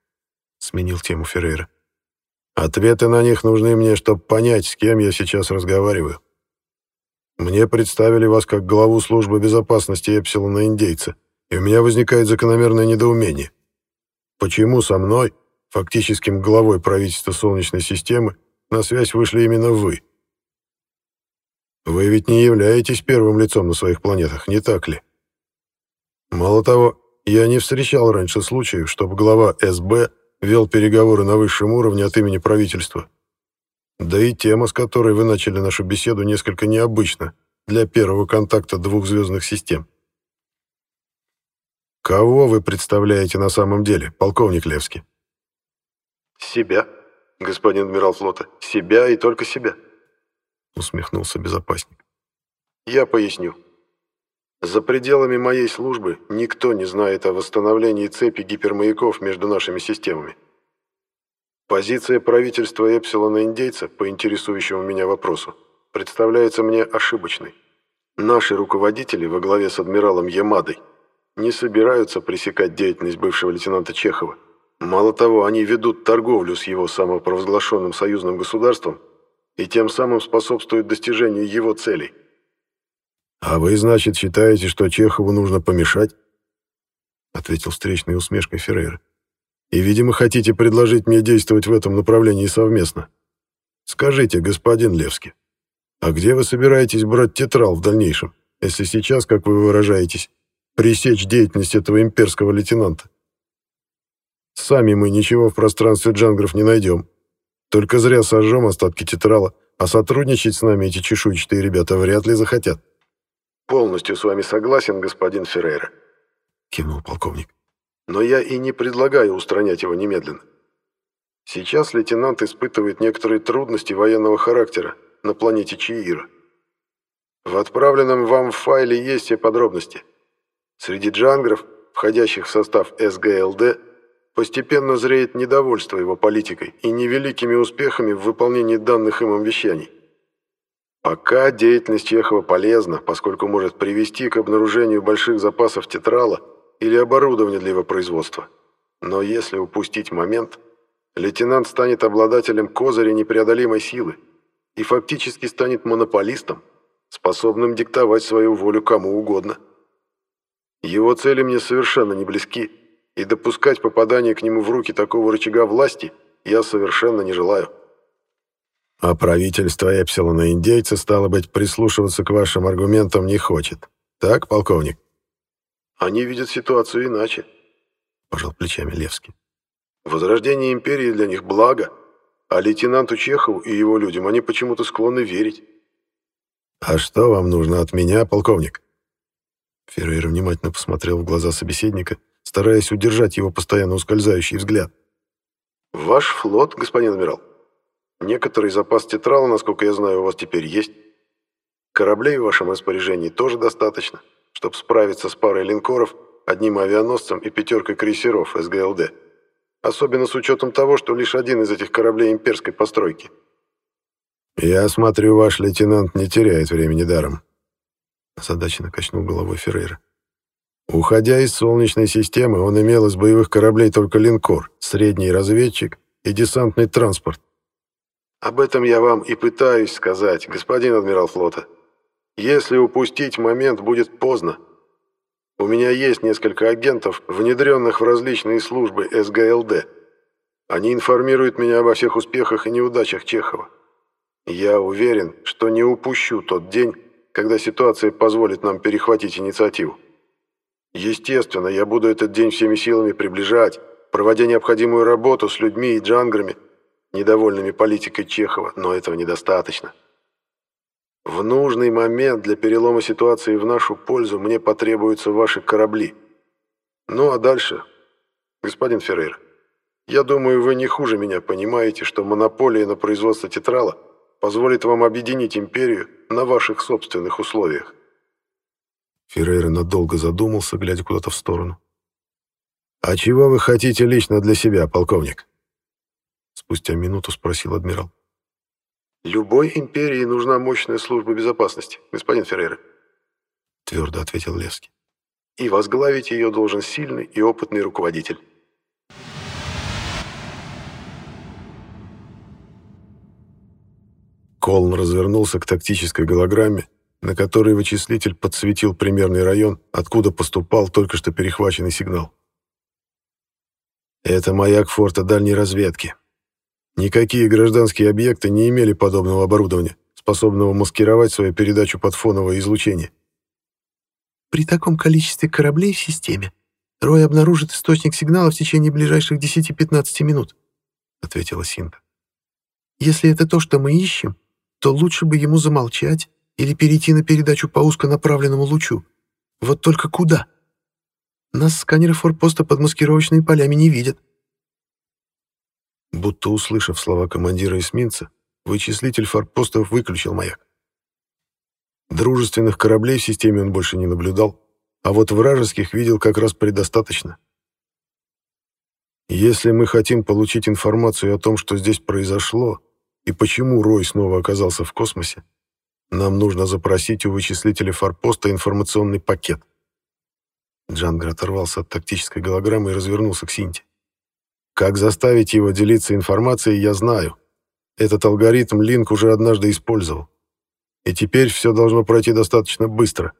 сменил тему Феррейра. «Ответы на них нужны мне, чтобы понять, с кем я сейчас разговариваю. Мне представили вас как главу службы безопасности Эпсилона Индейца, и у меня возникает закономерное недоумение. Почему со мной, фактическим главой правительства Солнечной системы, на связь вышли именно вы? Вы ведь не являетесь первым лицом на своих планетах, не так ли? Мало того, я не встречал раньше случаев, чтобы глава СБ вел переговоры на высшем уровне от имени правительства. Да и тема, с которой вы начали нашу беседу, несколько необычна для первого контакта двух звездных систем. Кого вы представляете на самом деле, полковник Левский? Себя, господин адмирал флота. Себя и только себя. Усмехнулся безопасник. Я поясню. За пределами моей службы никто не знает о восстановлении цепи гипермаяков между нашими системами. Позиция правительства Эпсилона-Индейца по интересующему меня вопросу представляется мне ошибочной. Наши руководители во главе с адмиралом Ямадой не собираются пресекать деятельность бывшего лейтенанта Чехова. Мало того, они ведут торговлю с его самопровозглашенным союзным государством и тем самым способствуют достижению его целей. «А вы, значит, считаете, что Чехову нужно помешать?» — ответил встречной усмешкой Феррейра. «И, видимо, хотите предложить мне действовать в этом направлении совместно. Скажите, господин Левский, а где вы собираетесь брать тетрал в дальнейшем, если сейчас, как вы выражаетесь, пресечь деятельность этого имперского лейтенанта? Сами мы ничего в пространстве джангров не найдем. Только зря сожжем остатки тетрала, а сотрудничать с нами эти чешуйчатые ребята вряд ли захотят. «Полностью с вами согласен, господин Феррейра», — кивнул полковник. «Но я и не предлагаю устранять его немедленно. Сейчас лейтенант испытывает некоторые трудности военного характера на планете Чиира. В отправленном вам файле есть все подробности. Среди джангров, входящих в состав СГЛД, Постепенно зреет недовольство его политикой и невеликими успехами в выполнении данных им обещаний. Пока деятельность Чехова полезна, поскольку может привести к обнаружению больших запасов тетрала или оборудования для его производства. Но если упустить момент, лейтенант станет обладателем козыря непреодолимой силы и фактически станет монополистом, способным диктовать свою волю кому угодно. Его цели мне совершенно не близки, и допускать попадание к нему в руки такого рычага власти я совершенно не желаю. А правительство Эпсилона индейца, стало быть, прислушиваться к вашим аргументам не хочет. Так, полковник? Они видят ситуацию иначе, пожал плечами Левский. Возрождение империи для них благо, а лейтенанту Чехову и его людям они почему-то склонны верить. А что вам нужно от меня, полковник? Феррейр внимательно посмотрел в глаза собеседника стараясь удержать его постоянно ускользающий взгляд. «Ваш флот, господин адмирал. Некоторый запас тетрала, насколько я знаю, у вас теперь есть. Кораблей в вашем распоряжении тоже достаточно, чтобы справиться с парой линкоров, одним авианосцем и пятеркой крейсеров СГЛД. Особенно с учетом того, что лишь один из этих кораблей имперской постройки». «Я смотрю, ваш лейтенант не теряет времени даром», — озадаченно качнул головой Феррейра. Уходя из Солнечной системы, он имел из боевых кораблей только линкор, средний разведчик и десантный транспорт. «Об этом я вам и пытаюсь сказать, господин адмирал флота. Если упустить момент, будет поздно. У меня есть несколько агентов, внедренных в различные службы СГЛД. Они информируют меня обо всех успехах и неудачах Чехова. Я уверен, что не упущу тот день, когда ситуация позволит нам перехватить инициативу. Естественно, я буду этот день всеми силами приближать, проводя необходимую работу с людьми и джанграми, недовольными политикой Чехова, но этого недостаточно. В нужный момент для перелома ситуации в нашу пользу мне потребуются ваши корабли. Ну а дальше, господин Феррейр, я думаю, вы не хуже меня понимаете, что монополия на производство тетрала позволит вам объединить империю на ваших собственных условиях. Феррейра надолго задумался, глядя куда-то в сторону. «А чего вы хотите лично для себя, полковник?» Спустя минуту спросил адмирал. «Любой империи нужна мощная служба безопасности, господин Феррейра», твердо ответил Левский. «И возглавить ее должен сильный и опытный руководитель». Колн развернулся к тактической голограмме на которой вычислитель подсветил примерный район, откуда поступал только что перехваченный сигнал. Это маяк форта дальней разведки. Никакие гражданские объекты не имели подобного оборудования, способного маскировать свою передачу под фоновое излучение. При таком количестве кораблей в системе Рой обнаружит источник сигнала в течение ближайших 10-15 минут, ответила Синта. Если это то, что мы ищем, то лучше бы ему замолчать или перейти на передачу по узконаправленному лучу. Вот только куда? Нас сканеры форпоста под маскировочными полями не видят. Будто услышав слова командира эсминца, вычислитель форпостов выключил маяк. Дружественных кораблей в системе он больше не наблюдал, а вот вражеских видел как раз предостаточно. Если мы хотим получить информацию о том, что здесь произошло, и почему Рой снова оказался в космосе, нам нужно запросить у вычислителя форпоста информационный пакет. Джангар оторвался от тактической голограммы и развернулся к Синте. Как заставить его делиться информацией, я знаю. Этот алгоритм Линк уже однажды использовал. И теперь все должно пройти достаточно быстро,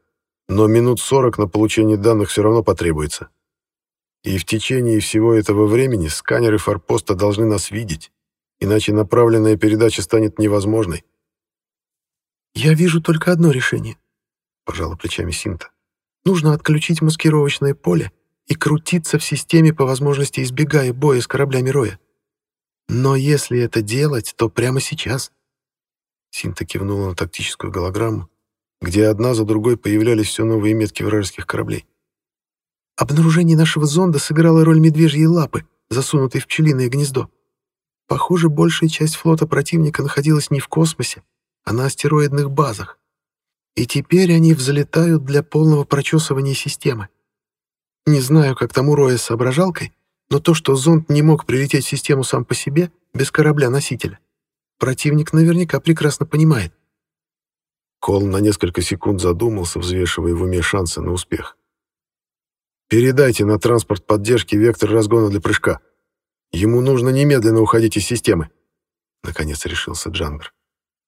но минут 40 на получение данных все равно потребуется. И в течение всего этого времени сканеры форпоста должны нас видеть, иначе направленная передача станет невозможной. «Я вижу только одно решение», — пожала плечами Синта. «Нужно отключить маскировочное поле и крутиться в системе по возможности, избегая боя с кораблями Роя. Но если это делать, то прямо сейчас». Синта кивнула на тактическую голограмму, где одна за другой появлялись все новые метки вражеских кораблей. Обнаружение нашего зонда сыграло роль медвежьей лапы, засунутой в пчелиное гнездо. Похоже, большая часть флота противника находилась не в космосе, а на астероидных базах. И теперь они взлетают для полного прочесывания системы. Не знаю, как тому Роя с соображалкой, но то, что зонд не мог прилететь в систему сам по себе, без корабля-носителя, противник наверняка прекрасно понимает. Кол на несколько секунд задумался, взвешивая в уме шансы на успех. «Передайте на транспорт поддержки вектор разгона для прыжка. Ему нужно немедленно уходить из системы», — наконец решился Джангр.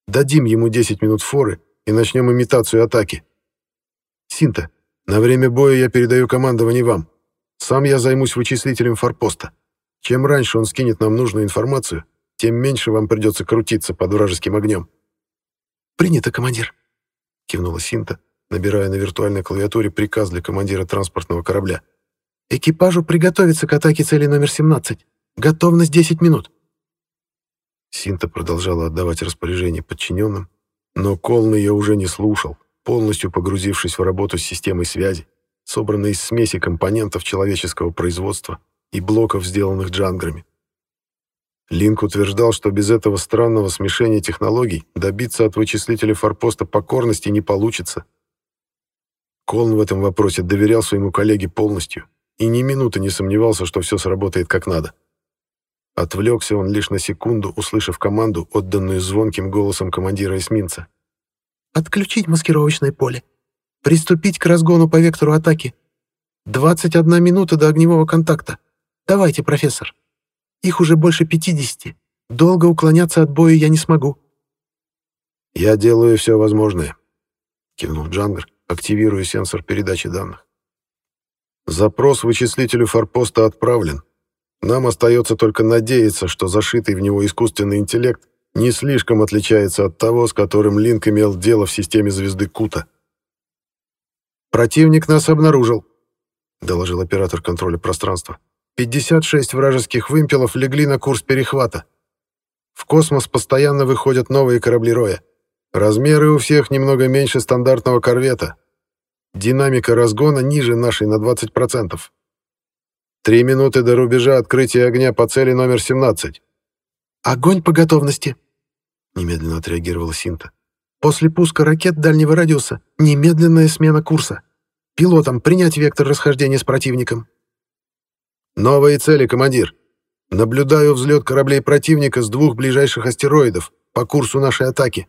«Дадим ему 10 минут форы и начнем имитацию атаки. Синта, на время боя я передаю командование вам. Сам я займусь вычислителем форпоста. Чем раньше он скинет нам нужную информацию, тем меньше вам придется крутиться под вражеским огнем». «Принято, командир», — кивнула Синта, набирая на виртуальной клавиатуре приказ для командира транспортного корабля. «Экипажу приготовиться к атаке цели номер 17. Готовность 10 минут». Синта продолжала отдавать распоряжения подчиненным, но Колн ее уже не слушал, полностью погрузившись в работу с системой связи, собранной из смеси компонентов человеческого производства и блоков, сделанных джанграми. Линк утверждал, что без этого странного смешения технологий добиться от вычислителя форпоста покорности не получится. Колн в этом вопросе доверял своему коллеге полностью и ни минуты не сомневался, что все сработает как надо. Отвлекся он лишь на секунду, услышав команду, отданную звонким голосом командира эсминца. «Отключить маскировочное поле. Приступить к разгону по вектору атаки. 21 минута до огневого контакта. Давайте, профессор». Их уже больше пятидесяти. Долго уклоняться от боя я не смогу». «Я делаю все возможное», — кивнул Джангар, активируя сенсор передачи данных. «Запрос вычислителю форпоста отправлен. Нам остается только надеяться, что зашитый в него искусственный интеллект не слишком отличается от того, с которым Линк имел дело в системе звезды Кута». «Противник нас обнаружил», — доложил оператор контроля пространства. 56 вражеских вымпелов легли на курс перехвата. В космос постоянно выходят новые корабли Роя. Размеры у всех немного меньше стандартного корвета. Динамика разгона ниже нашей на 20%. Три минуты до рубежа открытия огня по цели номер 17. «Огонь по готовности!» — немедленно отреагировала Синта. «После пуска ракет дальнего радиуса немедленная смена курса. Пилотам принять вектор расхождения с противником». «Новые цели, командир. Наблюдаю взлет кораблей противника с двух ближайших астероидов по курсу нашей атаки.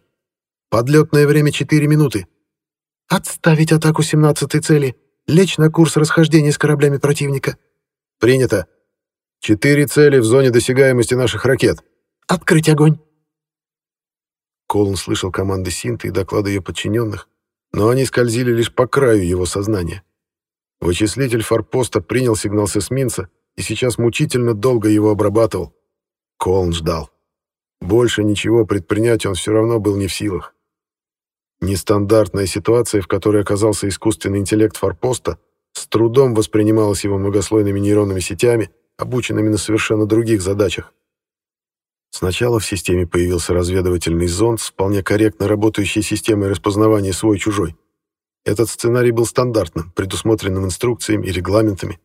Подлетное время 4 минуты. Отставить атаку 17-й цели. Лечь на курс расхождения с кораблями противника. Принято. Четыре цели в зоне досягаемости наших ракет. Открыть огонь. Колн слышал команды Синты и доклады ее подчиненных, но они скользили лишь по краю его сознания. Вычислитель форпоста принял сигнал с эсминца и сейчас мучительно долго его обрабатывал. Колн ждал. Больше ничего предпринять он все равно был не в силах. Нестандартная ситуация, в которой оказался искусственный интеллект форпоста, с трудом воспринималась его многослойными нейронными сетями, обученными на совершенно других задачах. Сначала в системе появился разведывательный зонд с вполне корректно работающей системой распознавания свой-чужой. Этот сценарий был стандартным, предусмотренным инструкциями и регламентами.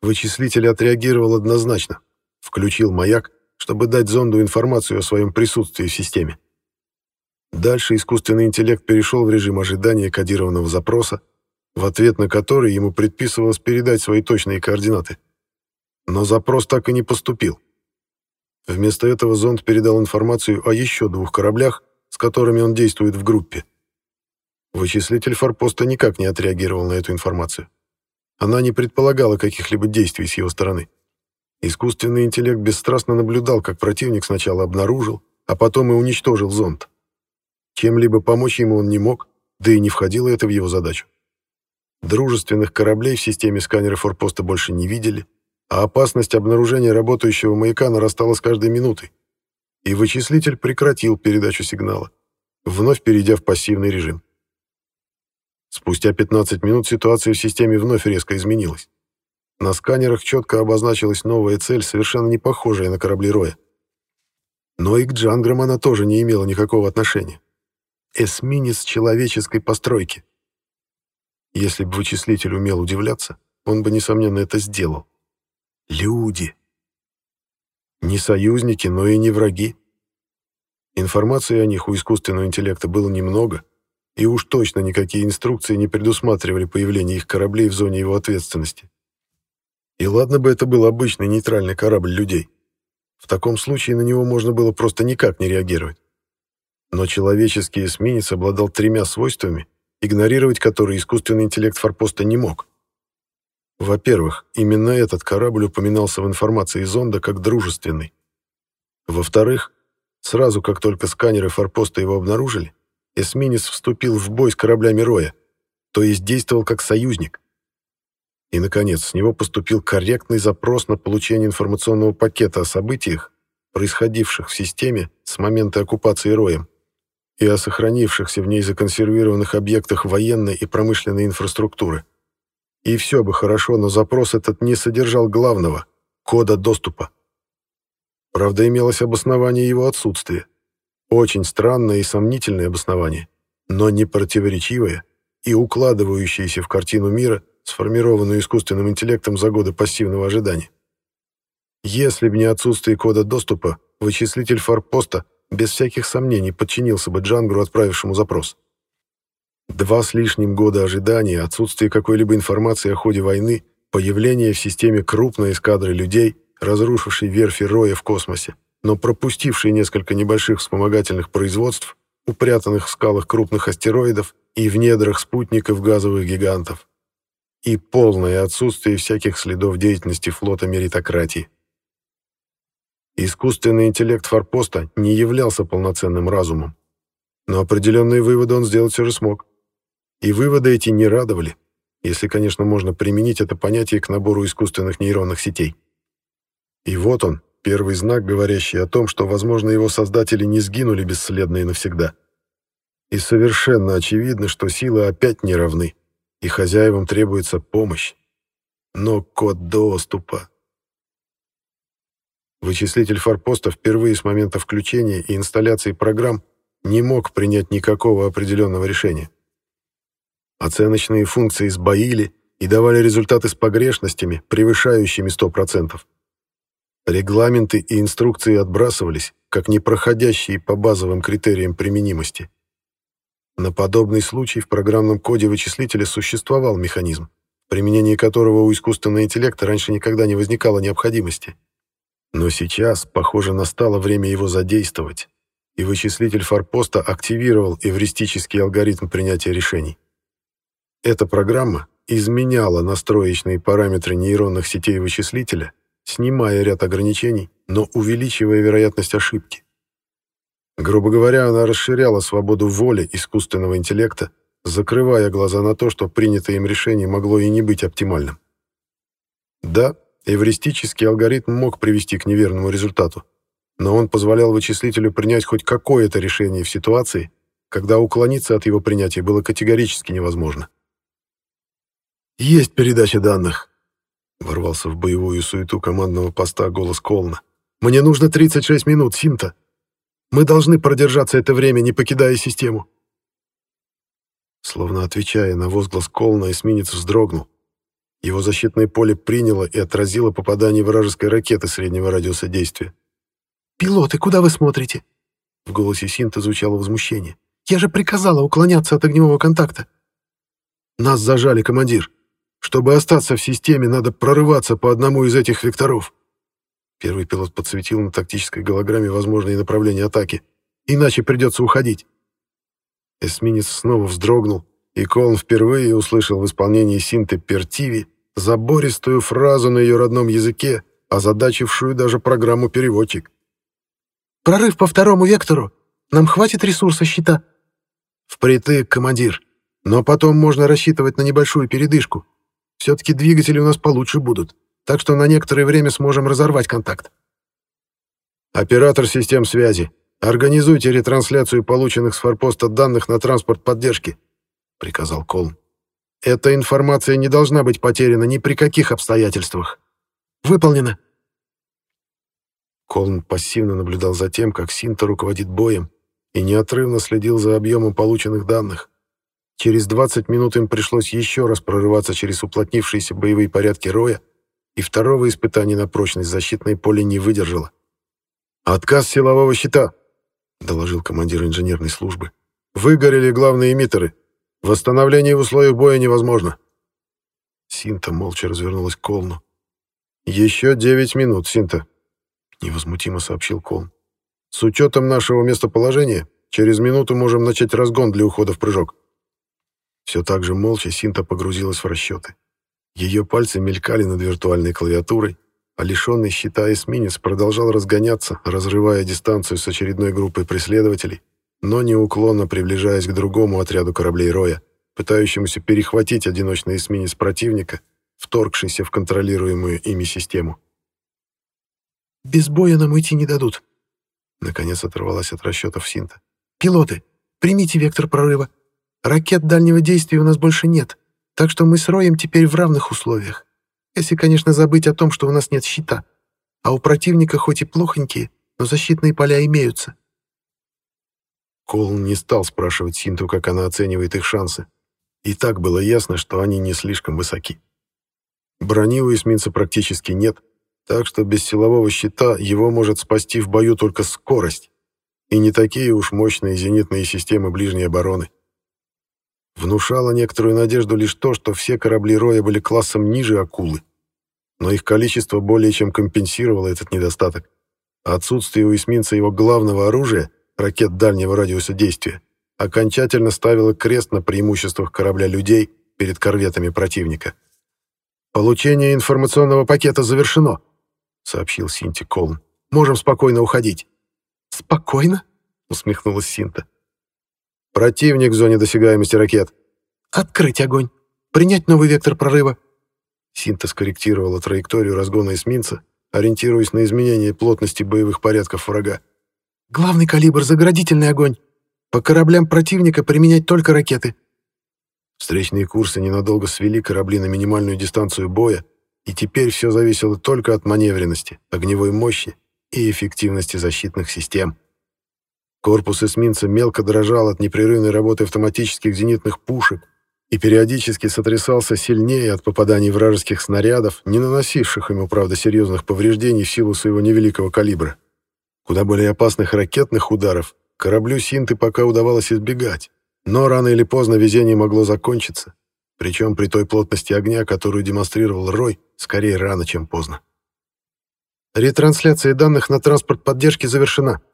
Вычислитель отреагировал однозначно. Включил маяк, чтобы дать зонду информацию о своем присутствии в системе. Дальше искусственный интеллект перешел в режим ожидания кодированного запроса, в ответ на который ему предписывалось передать свои точные координаты. Но запрос так и не поступил. Вместо этого зонд передал информацию о еще двух кораблях, с которыми он действует в группе. Вычислитель форпоста никак не отреагировал на эту информацию. Она не предполагала каких-либо действий с его стороны. Искусственный интеллект бесстрастно наблюдал, как противник сначала обнаружил, а потом и уничтожил зонд. Чем-либо помочь ему он не мог, да и не входило это в его задачу. Дружественных кораблей в системе сканера форпоста больше не видели, а опасность обнаружения работающего маяка нарастала с каждой минутой. И вычислитель прекратил передачу сигнала, вновь перейдя в пассивный режим. Спустя 15 минут ситуация в системе вновь резко изменилась. На сканерах четко обозначилась новая цель, совершенно не похожая на корабли Роя. Но и к Джанграм она тоже не имела никакого отношения. Эсминец человеческой постройки. Если бы вычислитель умел удивляться, он бы, несомненно, это сделал. Люди. Не союзники, но и не враги. Информации о них у искусственного интеллекта было немного, и уж точно никакие инструкции не предусматривали появление их кораблей в зоне его ответственности. И ладно бы это был обычный нейтральный корабль людей. В таком случае на него можно было просто никак не реагировать. Но человеческий эсминец обладал тремя свойствами, игнорировать которые искусственный интеллект форпоста не мог. Во-первых, именно этот корабль упоминался в информации зонда как дружественный. Во-вторых, сразу как только сканеры форпоста его обнаружили, эсминец вступил в бой с кораблями Роя, то есть действовал как союзник. И, наконец, с него поступил корректный запрос на получение информационного пакета о событиях, происходивших в системе с момента оккупации Роем, и о сохранившихся в ней законсервированных объектах военной и промышленной инфраструктуры. И все бы хорошо, но запрос этот не содержал главного — кода доступа. Правда, имелось обоснование его отсутствия. Очень странное и сомнительное обоснование, но не противоречивое и укладывающееся в картину мира, сформированную искусственным интеллектом за годы пассивного ожидания. Если бы не отсутствие кода доступа, вычислитель форпоста без всяких сомнений подчинился бы Джангру, отправившему запрос. Два с лишним года ожидания, отсутствие какой-либо информации о ходе войны, появление в системе крупной эскадры людей, разрушившей верфи Роя в космосе, но пропустивший несколько небольших вспомогательных производств, упрятанных в скалах крупных астероидов и в недрах спутников газовых гигантов. И полное отсутствие всяких следов деятельности флота меритократии. Искусственный интеллект форпоста не являлся полноценным разумом. Но определенные выводы он сделать все же смог. И выводы эти не радовали, если, конечно, можно применить это понятие к набору искусственных нейронных сетей. И вот он, Первый знак, говорящий о том, что, возможно, его создатели не сгинули бесследно и навсегда. И совершенно очевидно, что силы опять не равны, и хозяевам требуется помощь. Но код доступа... Вычислитель форпоста впервые с момента включения и инсталляции программ не мог принять никакого определенного решения. Оценочные функции сбоили и давали результаты с погрешностями, превышающими 100%. Регламенты и инструкции отбрасывались, как непроходящие по базовым критериям применимости. На подобный случай в программном коде вычислителя существовал механизм, применение которого у искусственного интеллекта раньше никогда не возникало необходимости. Но сейчас, похоже, настало время его задействовать, и вычислитель форпоста активировал эвристический алгоритм принятия решений. Эта программа изменяла настроечные параметры нейронных сетей вычислителя снимая ряд ограничений, но увеличивая вероятность ошибки. Грубо говоря, она расширяла свободу воли искусственного интеллекта, закрывая глаза на то, что принятое им решение могло и не быть оптимальным. Да, эвристический алгоритм мог привести к неверному результату, но он позволял вычислителю принять хоть какое-то решение в ситуации, когда уклониться от его принятия было категорически невозможно. «Есть передача данных», Ворвался в боевую суету командного поста голос Колна. «Мне нужно 36 минут, Синта. Мы должны продержаться это время, не покидая систему». Словно отвечая на возглас Колна, эсминец вздрогнул. Его защитное поле приняло и отразило попадание вражеской ракеты среднего радиуса действия. «Пилоты, куда вы смотрите?» В голосе Синта звучало возмущение. «Я же приказала уклоняться от огневого контакта». «Нас зажали, командир», чтобы остаться в системе, надо прорываться по одному из этих векторов. Первый пилот подсветил на тактической голограмме возможные направления атаки. Иначе придется уходить. Эсминец снова вздрогнул, и Колн впервые услышал в исполнении Синты Пертиви забористую фразу на ее родном языке, озадачившую даже программу «Переводчик». «Прорыв по второму вектору! Нам хватит ресурса щита?» «Впритык, командир. Но потом можно рассчитывать на небольшую передышку. Все-таки двигатели у нас получше будут, так что на некоторое время сможем разорвать контакт». «Оператор систем связи, организуйте ретрансляцию полученных с форпоста данных на транспорт поддержки», — приказал Колм. «Эта информация не должна быть потеряна ни при каких обстоятельствах». «Выполнено», Колн пассивно наблюдал за тем, как Синта руководит боем, и неотрывно следил за объемом полученных данных. Через 20 минут им пришлось еще раз прорываться через уплотнившиеся боевые порядки Роя, и второго испытания на прочность защитное поле не выдержало. «Отказ силового щита», — доложил командир инженерной службы. «Выгорели главные эмиттеры. Восстановление в условиях боя невозможно». Синта молча развернулась к Колну. «Еще девять минут, Синта», — невозмутимо сообщил Колн. «С учетом нашего местоположения, через минуту можем начать разгон для ухода в прыжок». Все так же молча Синта погрузилась в расчеты. Ее пальцы мелькали над виртуальной клавиатурой, а лишенный щита эсминец продолжал разгоняться, разрывая дистанцию с очередной группой преследователей, но неуклонно приближаясь к другому отряду кораблей Роя, пытающемуся перехватить одиночный эсминец противника, вторгшийся в контролируемую ими систему. Без боя нам уйти не дадут. Наконец оторвалась от расчетов Синта. Пилоты, примите вектор прорыва. Ракет дальнего действия у нас больше нет, так что мы с Роем теперь в равных условиях. Если, конечно, забыть о том, что у нас нет щита. А у противника хоть и плохонькие, но защитные поля имеются. Колн не стал спрашивать Синту, как она оценивает их шансы. И так было ясно, что они не слишком высоки. Брони у эсминца практически нет, так что без силового щита его может спасти в бою только скорость, и не такие уж мощные зенитные системы ближней обороны. Внушало некоторую надежду лишь то, что все корабли Роя были классом ниже «Акулы», но их количество более чем компенсировало этот недостаток. отсутствие у эсминца его главного оружия, ракет дальнего радиуса действия, окончательно ставило крест на преимуществах корабля людей перед корветами противника. «Получение информационного пакета завершено», — сообщил Синти Колн. «Можем спокойно уходить». «Спокойно?» — усмехнулась Синта. «Противник в зоне досягаемости ракет». «Открыть огонь! Принять новый вектор прорыва!» Синта скорректировала траекторию разгона эсминца, ориентируясь на изменение плотности боевых порядков врага. «Главный калибр — заградительный огонь! По кораблям противника применять только ракеты!» Встречные курсы ненадолго свели корабли на минимальную дистанцию боя, и теперь все зависело только от маневренности, огневой мощи и эффективности защитных систем. Корпус эсминца мелко дрожал от непрерывной работы автоматических зенитных пушек и периодически сотрясался сильнее от попаданий вражеских снарядов, не наносивших ему, правда, серьезных повреждений в силу своего невеликого калибра. Куда более опасных ракетных ударов кораблю Синты пока удавалось избегать, но рано или поздно везение могло закончиться, причем при той плотности огня, которую демонстрировал Рой, скорее рано, чем поздно. «Ретрансляция данных на транспорт поддержки завершена», —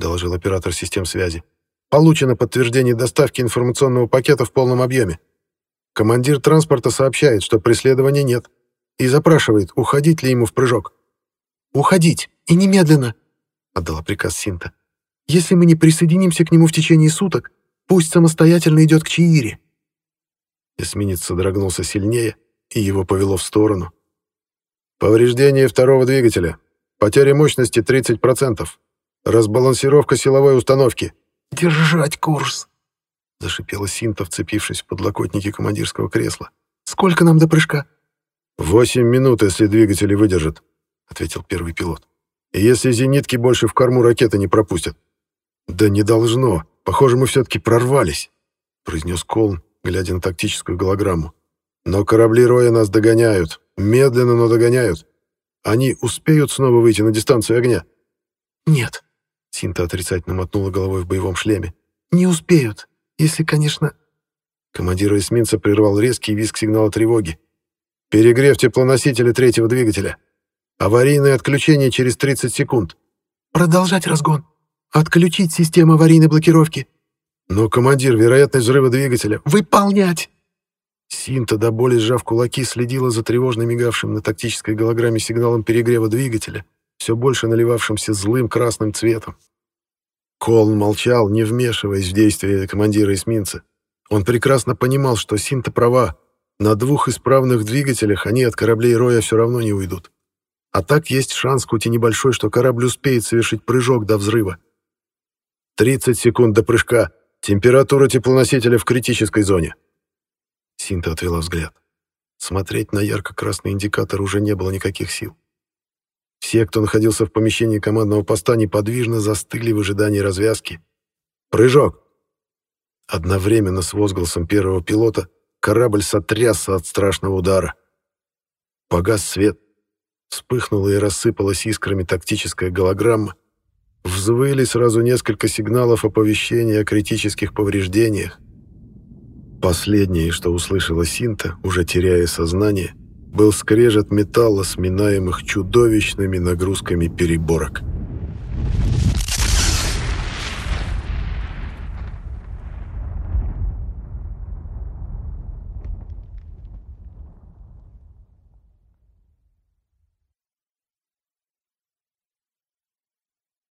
доложил оператор систем связи. «Получено подтверждение доставки информационного пакета в полном объеме. Командир транспорта сообщает, что преследования нет, и запрашивает, уходить ли ему в прыжок». «Уходить, и немедленно», — отдала приказ Синта. «Если мы не присоединимся к нему в течение суток, пусть самостоятельно идет к Чиире». Эсминец содрогнулся сильнее, и его повело в сторону. «Повреждение второго двигателя. Потеря мощности 30%. Разбалансировка силовой установки». «Держать курс!» — зашипела Синта, вцепившись в подлокотники командирского кресла. «Сколько нам до прыжка?» «Восемь минут, если двигатели выдержат», — ответил первый пилот. «И если зенитки больше в корму ракеты не пропустят». «Да не должно. Похоже, мы все-таки прорвались», — произнес Колм, глядя на тактическую голограмму. «Но корабли Роя нас догоняют. Медленно, но догоняют. Они успеют снова выйти на дистанцию огня?» «Нет», — Синта отрицательно мотнула головой в боевом шлеме. «Не успеют, если, конечно...» Командир эсминца прервал резкий визг сигнала тревоги. «Перегрев теплоносителя третьего двигателя. Аварийное отключение через 30 секунд». «Продолжать разгон. Отключить систему аварийной блокировки». «Но, командир, вероятность взрыва двигателя...» «Выполнять!» Синта, до боли сжав кулаки, следила за тревожно мигавшим на тактической голограмме сигналом перегрева двигателя, все больше наливавшимся злым красным цветом. Колн молчал, не вмешиваясь в действия командира эсминца. Он прекрасно понимал, что Синта права. На двух исправных двигателях они от кораблей Роя все равно не уйдут. А так есть шанс, хоть и небольшой, что корабль успеет совершить прыжок до взрыва. 30 секунд до прыжка. Температура теплоносителя в критической зоне. Синта отвела взгляд. Смотреть на ярко-красный индикатор уже не было никаких сил. Все, кто находился в помещении командного поста, неподвижно застыли в ожидании развязки. «Прыжок!» Одновременно с возгласом первого пилота корабль сотрясся от страшного удара. Погас свет. Вспыхнула и рассыпалась искрами тактическая голограмма. Взвыли сразу несколько сигналов оповещения о критических повреждениях. Последнее, что услышала Синта, уже теряя сознание, был скрежет металла, сминаемых чудовищными нагрузками переборок.